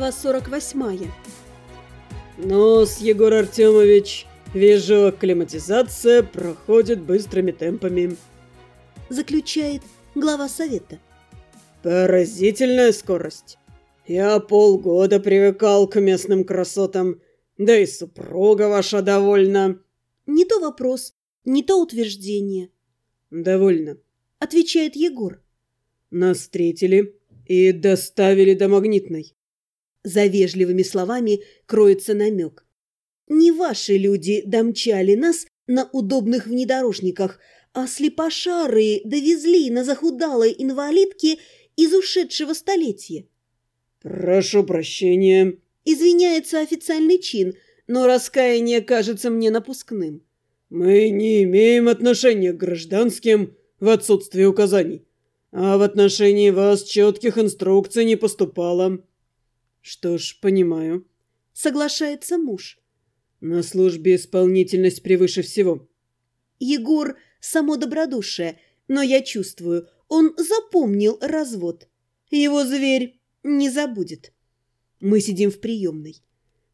Глава 48. Ну-с, Егор Артемович, вижу, акклиматизация проходит быстрыми темпами. Заключает глава совета. Поразительная скорость. Я полгода привыкал к местным красотам, да и супруга ваша довольна. Не то вопрос, не то утверждение. Довольно. Отвечает Егор. Нас встретили и доставили до Магнитной. За вежливыми словами кроется намек. Не ваши люди домчали нас на удобных внедорожниках, а слепошарые довезли на захудалой инвалидке из ушедшего столетия. «Прошу прощения», — извиняется официальный чин, но раскаяние кажется мне напускным. «Мы не имеем отношения к гражданским в отсутствие указаний, а в отношении вас четких инструкций не поступало». «Что ж, понимаю», — соглашается муж. «На службе исполнительность превыше всего». Егор — само добродушие, но я чувствую, он запомнил развод. Его зверь не забудет. Мы сидим в приемной.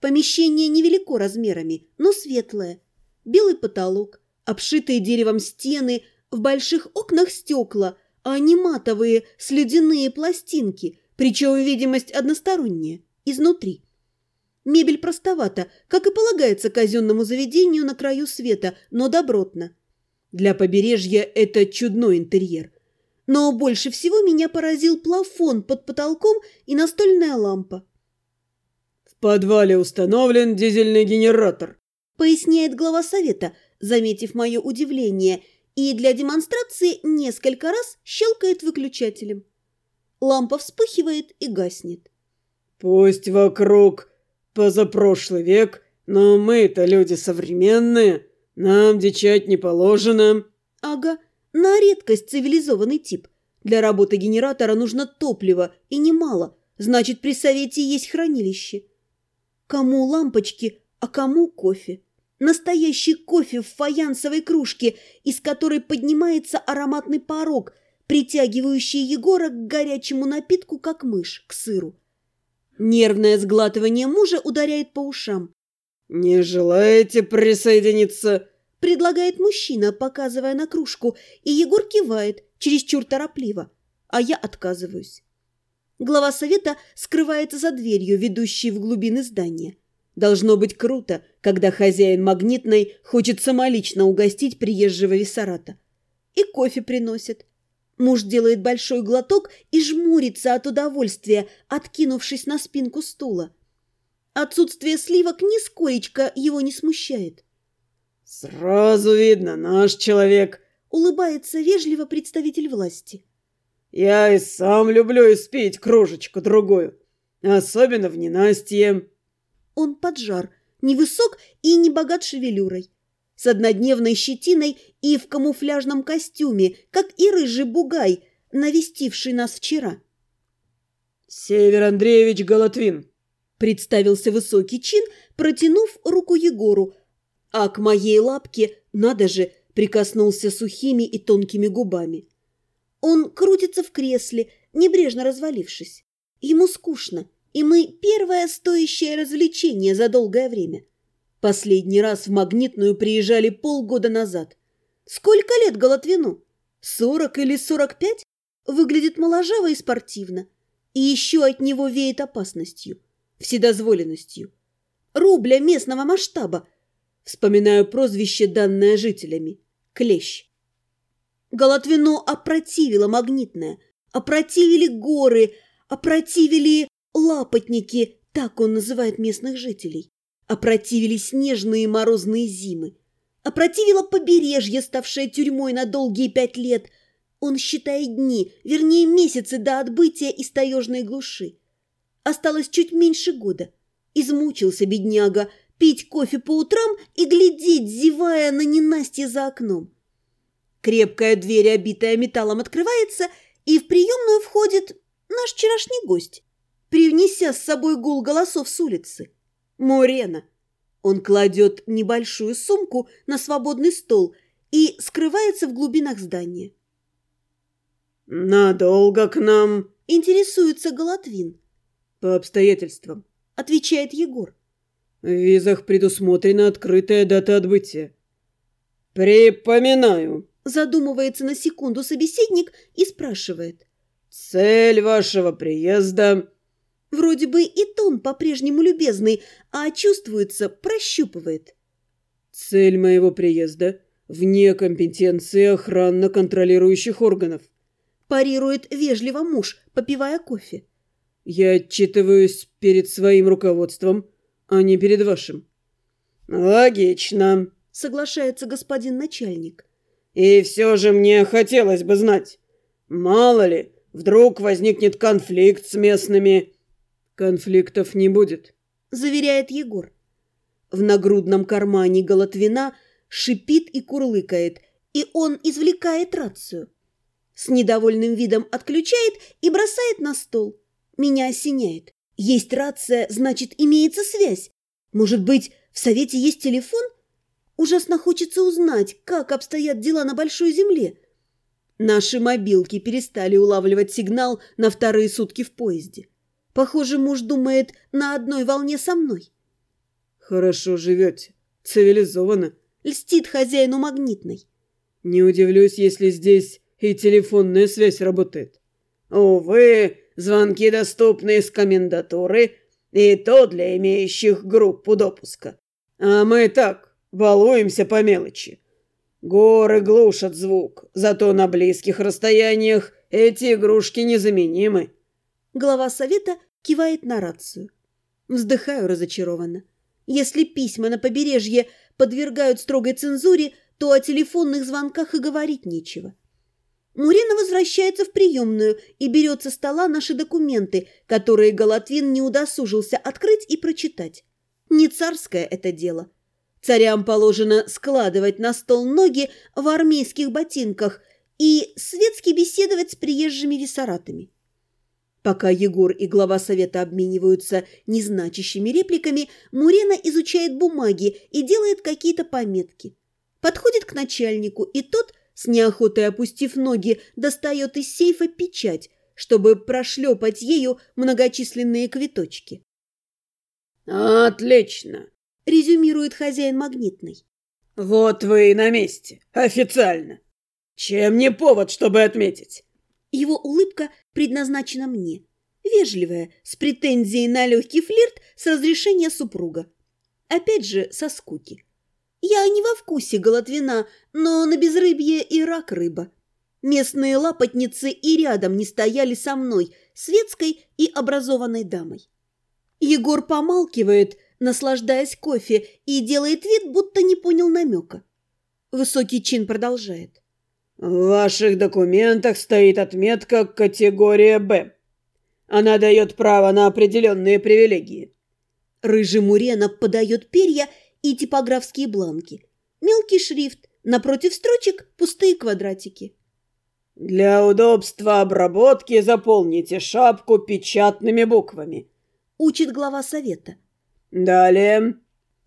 Помещение невелико размерами, но светлое. Белый потолок, обшитые деревом стены, в больших окнах стекла, а не матовые слюдяные пластинки, причем видимость односторонняя, изнутри. Мебель простовата, как и полагается казенному заведению на краю света, но добротно. Для побережья это чудной интерьер. Но больше всего меня поразил плафон под потолком и настольная лампа. «В подвале установлен дизельный генератор», поясняет глава совета, заметив мое удивление, и для демонстрации несколько раз щелкает выключателем. Лампа вспыхивает и гаснет. «Пусть вокруг позапрошлый век, но мы-то люди современные, нам дичать не положено». «Ага, на редкость цивилизованный тип. Для работы генератора нужно топливо, и немало, значит, при совете есть хранилище. Кому лампочки, а кому кофе?» Настоящий кофе в фаянсовой кружке, из которой поднимается ароматный порог, притягивающий Егора к горячему напитку, как мышь, к сыру. Нервное сглатывание мужа ударяет по ушам. «Не желаете присоединиться?» предлагает мужчина, показывая на кружку, и Егор кивает, чересчур торопливо, а я отказываюсь. Глава совета скрывается за дверью, ведущей в глубины здания. Должно быть круто, когда хозяин магнитной хочет самолично угостить приезжего Виссарата. И кофе приносит. Муж делает большой глоток и жмурится от удовольствия, откинувшись на спинку стула. Отсутствие сливок нисколечко его не смущает. «Сразу видно, наш человек», — улыбается вежливо представитель власти. «Я и сам люблю испить кружечку-другую, особенно в ненастье». Он поджар, невысок и не богат шевелюрой, с однодневной щетиной и в камуфляжном костюме, как и рыжий бугай, навестивший нас вчера. «Север Андреевич Голотвин», — представился высокий чин, протянув руку Егору, а к моей лапке, надо же, прикоснулся сухими и тонкими губами. Он крутится в кресле, небрежно развалившись. Ему скучно, и мы первое стоящее развлечение за долгое время. Последний раз в Магнитную приезжали полгода назад. Сколько лет Голотвину? Сорок или сорок пять? Выглядит моложаво и спортивно. И еще от него веет опасностью, вседозволенностью. Рубля местного масштаба. Вспоминаю прозвище, данное жителями. Клещ. Голотвино опротивило магнитное. Опротивили горы, опротивили Лапотники, так он называет местных жителей, опротивили снежные морозные зимы. Опротивило побережье, ставшее тюрьмой на долгие пять лет. Он считает дни, вернее месяцы до отбытия из таежной глуши. Осталось чуть меньше года. Измучился бедняга пить кофе по утрам и глядеть, зевая на ненастье за окном. Крепкая дверь, обитая металлом, открывается, и в приемную входит наш вчерашний гость привнеся с собой гул голосов с улицы. Морена. Он кладет небольшую сумку на свободный стол и скрывается в глубинах здания. «Надолго к нам?» – интересуется Голотвин. По обстоятельствам, отвечает Егор. В визах предусмотрена открытая дата отбытия. Припоминаю. Задумывается на секунду собеседник и спрашивает. Цель вашего приезда... Вроде бы и тон по-прежнему любезный, а чувствуется, прощупывает. Цель моего приезда вне компетенции охранно-контролирующих органов. Парирует вежливо муж, попивая кофе. Я отчитываюсь перед своим руководством, а не перед вашим. Логично, соглашается господин начальник. И все же мне хотелось бы знать, мало ли, вдруг возникнет конфликт с местными. Конфликтов не будет, заверяет Егор. В нагрудном кармане Голотвина шипит и курлыкает, и он извлекает рацию. С недовольным видом отключает и бросает на стол. Меня осеняет. Есть рация, значит, имеется связь. Может быть, в совете есть телефон? Ужасно хочется узнать, как обстоят дела на Большой Земле. Наши мобилки перестали улавливать сигнал на вторые сутки в поезде. Похоже, муж думает на одной волне со мной. Хорошо живете, цивилизованно. Льстит хозяину магнитной. Не удивлюсь, если здесь и телефонная связь работает. Увы, звонки доступны из комендатуры, и то для имеющих группу допуска. А мы так, балуемся по мелочи. Горы глушат звук, зато на близких расстояниях эти игрушки незаменимы. Глава совета кивает на рацию. Вздыхаю разочарованно. Если письма на побережье подвергают строгой цензуре, то о телефонных звонках и говорить нечего. Мурена возвращается в приемную и берет со стола наши документы, которые Галатвин не удосужился открыть и прочитать. Не царское это дело. Царям положено складывать на стол ноги в армейских ботинках и светски беседовать с приезжими виссаратами. Пока Егор и глава совета обмениваются незначащими репликами, Мурена изучает бумаги и делает какие-то пометки. Подходит к начальнику, и тот – с неохотой опустив ноги, достает из сейфа печать, чтобы прошлепать ею многочисленные квиточки. «Отлично!» – резюмирует хозяин магнитной. «Вот вы и на месте, официально. Чем не повод, чтобы отметить?» Его улыбка предназначена мне. Вежливая, с претензией на легкий флирт с разрешения супруга. Опять же, со скуки. Я не во вкусе голотвина, но на безрыбье и рак рыба. Местные лапотницы и рядом не стояли со мной, светской и образованной дамой. Егор помалкивает, наслаждаясь кофе, и делает вид, будто не понял намека. Высокий чин продолжает. В ваших документах стоит отметка «Категория Б». Она дает право на определенные привилегии. Рыжий Мурена подает перья и типографские бланки. Мелкий шрифт, напротив строчек пустые квадратики. «Для удобства обработки заполните шапку печатными буквами», – учит глава совета. «Далее.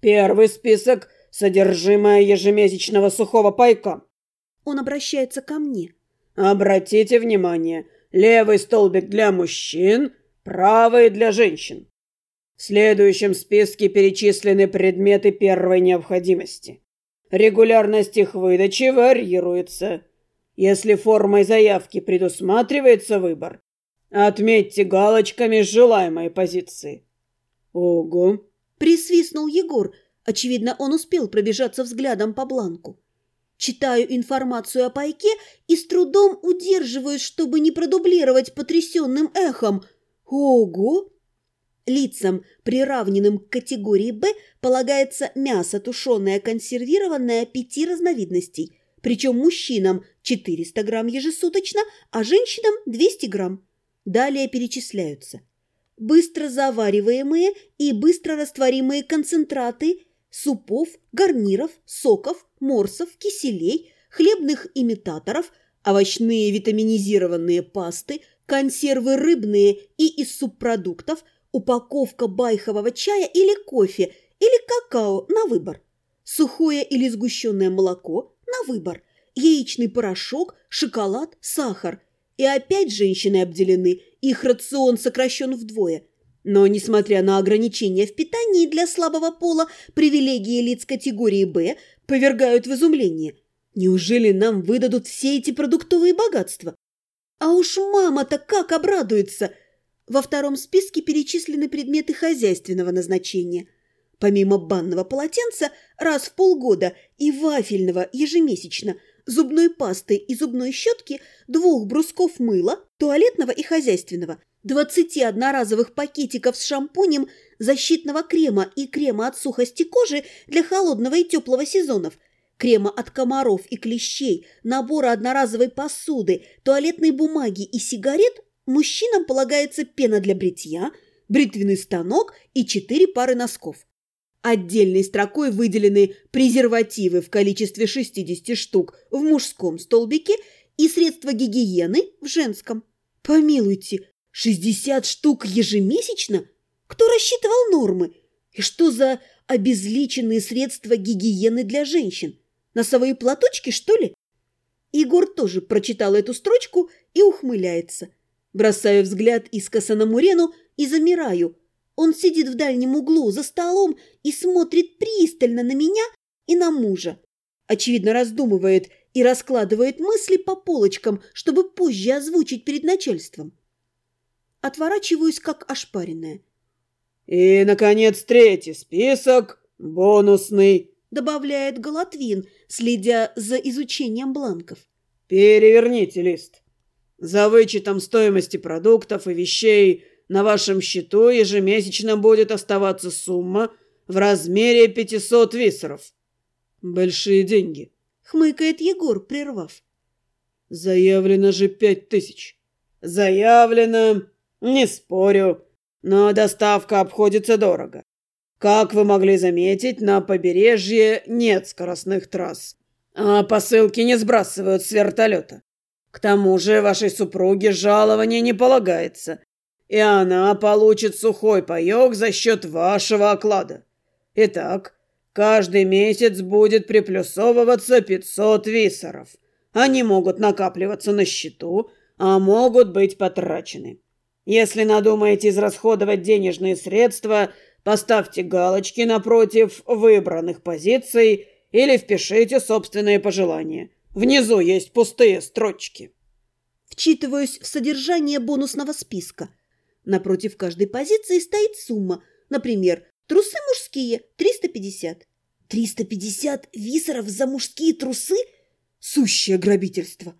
Первый список – содержимое ежемесячного сухого пайка». Он обращается ко мне. «Обратите внимание, левый столбик для мужчин, правый для женщин. В следующем списке перечислены предметы первой необходимости. Регулярность их выдачи варьируется. Если формой заявки предусматривается выбор, отметьте галочками желаемой позиции. Ого! Присвистнул Егор. Очевидно, он успел пробежаться взглядом по бланку. Читаю информацию о пайке и с трудом удерживаюсь, чтобы не продублировать потрясенным эхом. Ого! Лицам, приравненным к категории «Б», полагается мясо тушеное консервированное пяти разновидностей, причем мужчинам 400 грамм ежесуточно, а женщинам 200 грамм. Далее перечисляются быстро завариваемые и быстро растворимые концентраты супов, гарниров, соков, морсов, киселей, хлебных имитаторов, овощные витаминизированные пасты, консервы рыбные и из субпродуктов – упаковка байхового чая или кофе, или какао на выбор, сухое или сгущенное молоко на выбор, яичный порошок, шоколад, сахар. И опять женщины обделены, их рацион сокращен вдвое. Но, несмотря на ограничения в питании для слабого пола, привилегии лиц категории «Б» повергают в изумление. Неужели нам выдадут все эти продуктовые богатства? А уж мама-то как обрадуется! Во втором списке перечислены предметы хозяйственного назначения. Помимо банного полотенца раз в полгода и вафельного ежемесячно, зубной пасты и зубной щетки, двух брусков мыла, туалетного и хозяйственного, 20 одноразовых пакетиков с шампунем, защитного крема и крема от сухости кожи для холодного и теплого сезонов, крема от комаров и клещей, набора одноразовой посуды, туалетной бумаги и сигарет мужчинам полагается пена для бритья, бритвенный станок и 4 пары носков. Отдельной строкой выделены презервативы в количестве 60 штук в мужском столбике и средства гигиены в женском. Помилуйте, 60 штук ежемесячно? Кто рассчитывал нормы? И что за обезличенные средства гигиены для женщин? Носовые платочки, что ли? Егор тоже прочитал эту строчку и ухмыляется. Бросаю взгляд искоса на Мурену и замираю. Он сидит в дальнем углу за столом и смотрит пристально на меня и на мужа. Очевидно, раздумывает и раскладывает мысли по полочкам, чтобы позже озвучить перед начальством. Отворачиваюсь, как ошпаренная. «И, наконец, третий список, бонусный», — добавляет Галатвин, следя за изучением бланков. «Переверните лист. За вычетом стоимости продуктов и вещей на вашем счету ежемесячно будет оставаться сумма в размере 500 висеров. Большие деньги», — хмыкает Егор, прервав. «Заявлено же пять тысяч». «Заявлено. Не спорю. Но доставка обходится дорого. Как вы могли заметить, на побережье нет скоростных трасс, а посылки не сбрасывают с вертолета. К тому же вашей супруге жалование не полагается, и она получит сухой паёк за счет вашего оклада. Итак, каждый месяц будет приплюсовываться 500 висоров. Они могут накапливаться на счету, а могут быть потрачены. Если надумаете израсходовать денежные средства – Поставьте галочки напротив выбранных позиций или впишите собственные пожелания. Внизу есть пустые строчки. Вчитываюсь в содержание бонусного списка. Напротив каждой позиции стоит сумма. Например, трусы мужские – 350. 350 висеров за мужские трусы? Сущее грабительство.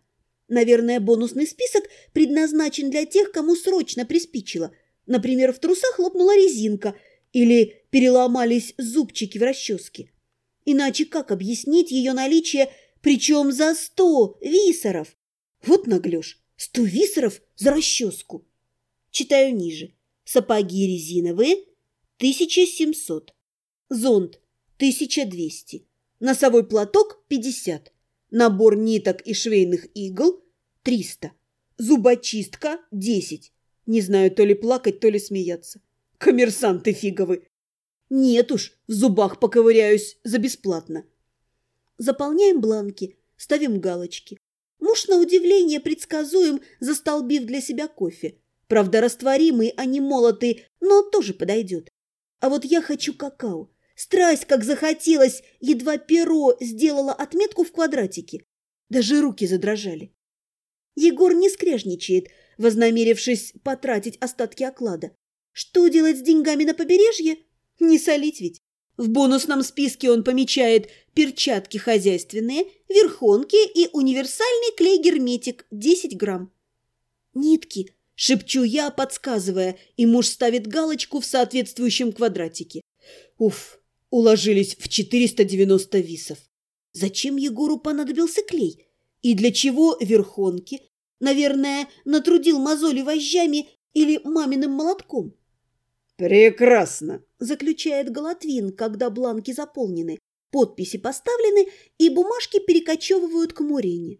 Наверное, бонусный список предназначен для тех, кому срочно приспичило. Например, в трусах лопнула резинка – или переломались зубчики в расческе. Иначе как объяснить ее наличие, причем за сто висоров? Вот наглешь, сто висоров за расческу. Читаю ниже. Сапоги резиновые – 1700. Зонт – 1200. Носовой платок – 50. Набор ниток и швейных игл – 300. Зубочистка – 10. Не знаю, то ли плакать, то ли смеяться. Коммерсанты фиговы. Нет уж, в зубах поковыряюсь за бесплатно. Заполняем бланки, ставим галочки. Муж, на удивление, предсказуем, застолбив для себя кофе. Правда, растворимый, а не молотый, но тоже подойдет. А вот я хочу какао. Страсть, как захотелось, едва перо сделала отметку в квадратике. Даже руки задрожали. Егор не скрежничает, вознамерившись потратить остатки оклада. Что делать с деньгами на побережье? Не солить ведь. В бонусном списке он помечает перчатки хозяйственные, верхонки и универсальный клей-герметик 10 грамм. Нитки, шепчу я, подсказывая, и муж ставит галочку в соответствующем квадратике. Уф, уложились в 490 висов. Зачем Егору понадобился клей? И для чего верхонки? Наверное, натрудил мозоли вожжами или маминым молотком. «Прекрасно!» – заключает Галатвин, когда бланки заполнены, подписи поставлены и бумажки перекочевывают к Мурене.